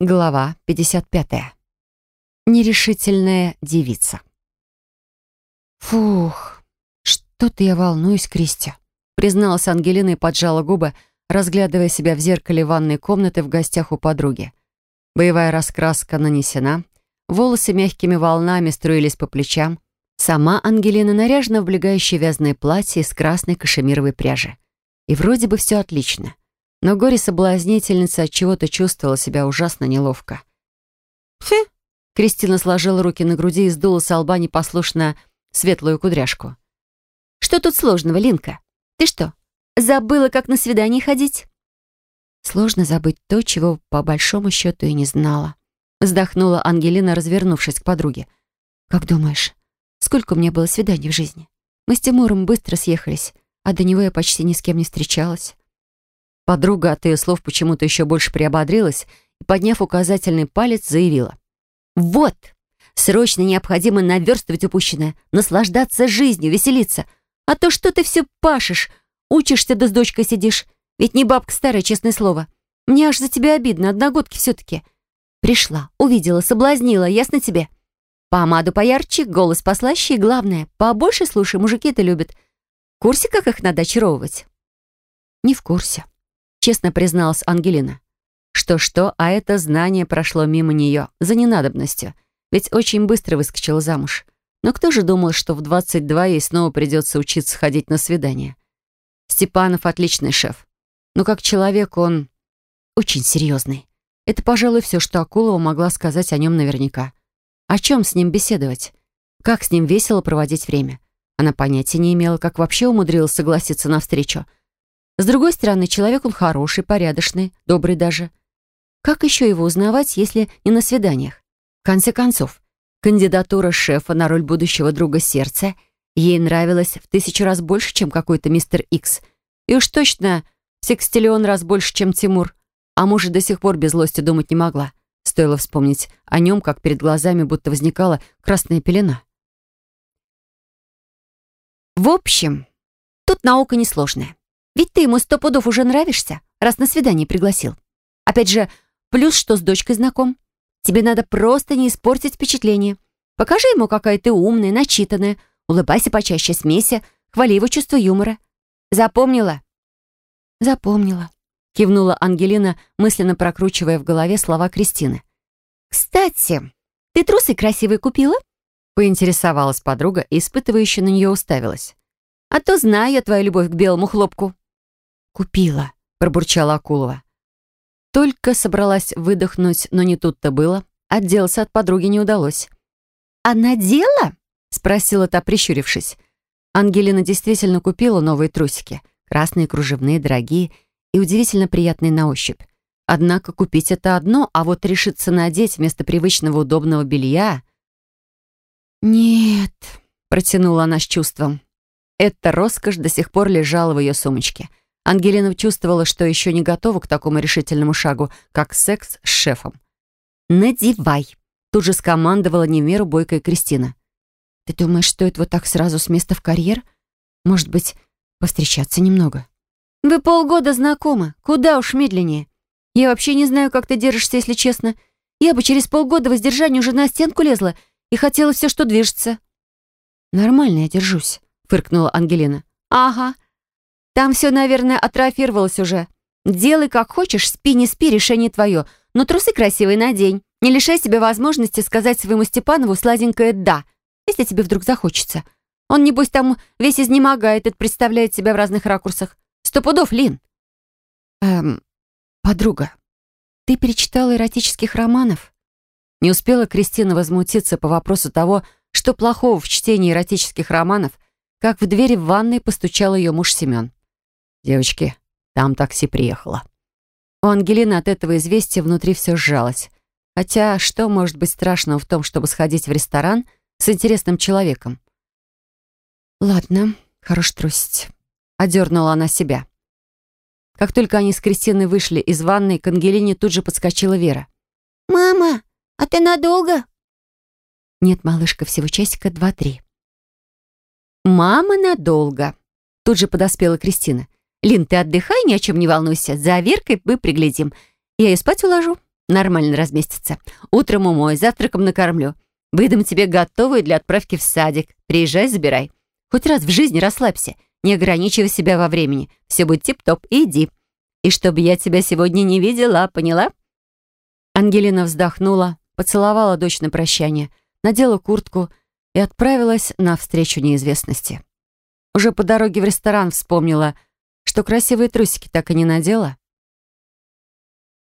Глава 55. Нерешительная девица. «Фух, что-то я волнуюсь, Кристи», призналась Ангелина и поджала губы, разглядывая себя в зеркале ванной комнаты в гостях у подруги. Боевая раскраска нанесена, волосы мягкими волнами струились по плечам. Сама Ангелина наряжена в облегающее вязаное платье из красной кашемировой пряжи. И вроде бы все отлично. Но горе-соблазнительница от чего-то чувствовала себя ужасно неловко. «Фи!» — Кристина сложила руки на груди и сдула с лба непослушно светлую кудряшку. «Что тут сложного, Линка? Ты что, забыла, как на свидание ходить?» Сложно забыть то, чего по большому счету и не знала. Вздохнула Ангелина, развернувшись к подруге. «Как думаешь, сколько у меня было свиданий в жизни? Мы с Тимуром быстро съехались, а до него я почти ни с кем не встречалась». Подруга от ее слов почему-то еще больше приободрилась и, подняв указательный палец, заявила. «Вот! Срочно необходимо наверстывать упущенное, наслаждаться жизнью, веселиться. А то что ты все пашешь, учишься да с дочкой сидишь. Ведь не бабка старая, честное слово. Мне аж за тебя обидно, одногодки все-таки. Пришла, увидела, соблазнила, ясно тебе? Помаду поярче, голос послаще и, главное, побольше слушай, мужики это любят. В курсе, как их надо очаровывать?» «Не в курсе», честно призналась Ангелина. Что-что, а это знание прошло мимо нее, за ненадобностью, ведь очень быстро выскочила замуж. Но кто же думал, что в 22 ей снова придется учиться ходить на свидание? Степанов отличный шеф. Но как человек он очень серьезный. Это, пожалуй, все, что Акулова могла сказать о нем наверняка. О чем с ним беседовать? Как с ним весело проводить время? Она понятия не имела, как вообще умудрилась согласиться на встречу — с другой стороны, человек он хороший, порядочный, добрый даже. Как еще его узнавать, если не на свиданиях? В конце концов, кандидатура шефа на роль будущего друга сердца ей нравилась в тысячу раз больше, чем какой-то мистер Икс. И уж точно в секстиллион раз больше, чем Тимур. А может, до сих пор без злости думать не могла. Стоило вспомнить о нем, как перед глазами будто возникала красная пелена. В общем, тут наука несложная. Ведь ты ему сто пудов уже нравишься, раз на свидание пригласил. Опять же, плюс что с дочкой знаком. Тебе надо просто не испортить впечатление. Покажи ему, какая ты умная, начитанная. Улыбайся почаще, смейся, хвали его чувство юмора. Запомнила? Запомнила. Кивнула Ангелина, мысленно прокручивая в голове слова Кристины. «Кстати, ты трусы красивые купила?» Поинтересовалась подруга и испытывающе на нее уставилась. «А то знаю я твою любовь к белому хлопку». «Купила», — пробурчала Акулова. Только собралась выдохнуть, но не тут-то было. Отделаться от подруги не удалось. «А надела?» — спросила та, прищурившись. Ангелина действительно купила новые трусики. Красные, кружевные, дорогие и удивительно приятные на ощупь. Однако купить это одно, а вот решиться надеть вместо привычного удобного белья... «Нет», — протянула она с чувством. Эта роскошь до сих пор лежала в ее сумочке. Ангелина чувствовала, что еще не готова к такому решительному шагу, как секс с шефом. «Надевай!» Тут же скомандовала не в меру бойкая Кристина. «Ты думаешь, стоит вот так сразу с места в карьер? Может быть, повстречаться немного?» «Вы полгода знакомы. Куда уж медленнее. Я вообще не знаю, как ты держишься, если честно. Я бы через полгода воздержания уже на стенку лезла и хотела все, что движется». «Нормально я держусь», — фыркнула Ангелина. «Ага. Там все, наверное, атрофировалось уже. Делай как хочешь, спи, не спи, решение твое. Но трусы красивые надень. Не лишай себя возможности сказать своему Степанову сладенькое «да», если тебе вдруг захочется. Он, небось, там весь изнемогает и представляет себя в разных ракурсах. Сто пудов, Лин. Эм, подруга, ты перечитала эротических романов? Не успела Кристина возмутиться по вопросу того, что плохого в чтении эротических романов, как в двери в ванной постучал ее муж Семен. «Девочки, там такси приехало». У Ангелины от этого известия внутри все сжалось. Хотя что может быть страшного в том, чтобы сходить в ресторан с интересным человеком? «Ладно, хорош трусить», — одернула она себя. Как только они с Кристиной вышли из ванной, к Ангелине тут же подскочила Вера. «Мама, а ты надолго?» «Нет, малышка, всего часика два-три». «Мама надолго», — тут же подоспела Кристина. Лин, ты отдыхай, ни о чем не волнуйся. За Веркой мы приглядим. Я ее спать уложу. Нормально разместится. Утром умой, завтраком накормлю. Выдам тебе готовую для отправки в садик. Приезжай, забирай. Хоть раз в жизни расслабься. Не ограничивай себя во времени. Все будет тип-топ. Иди. И чтобы я тебя сегодня не видела, поняла?» Ангелина вздохнула, поцеловала дочь на прощание, надела куртку и отправилась навстречу неизвестности. Уже по дороге в ресторан вспомнила, что красивые трусики так и не надела.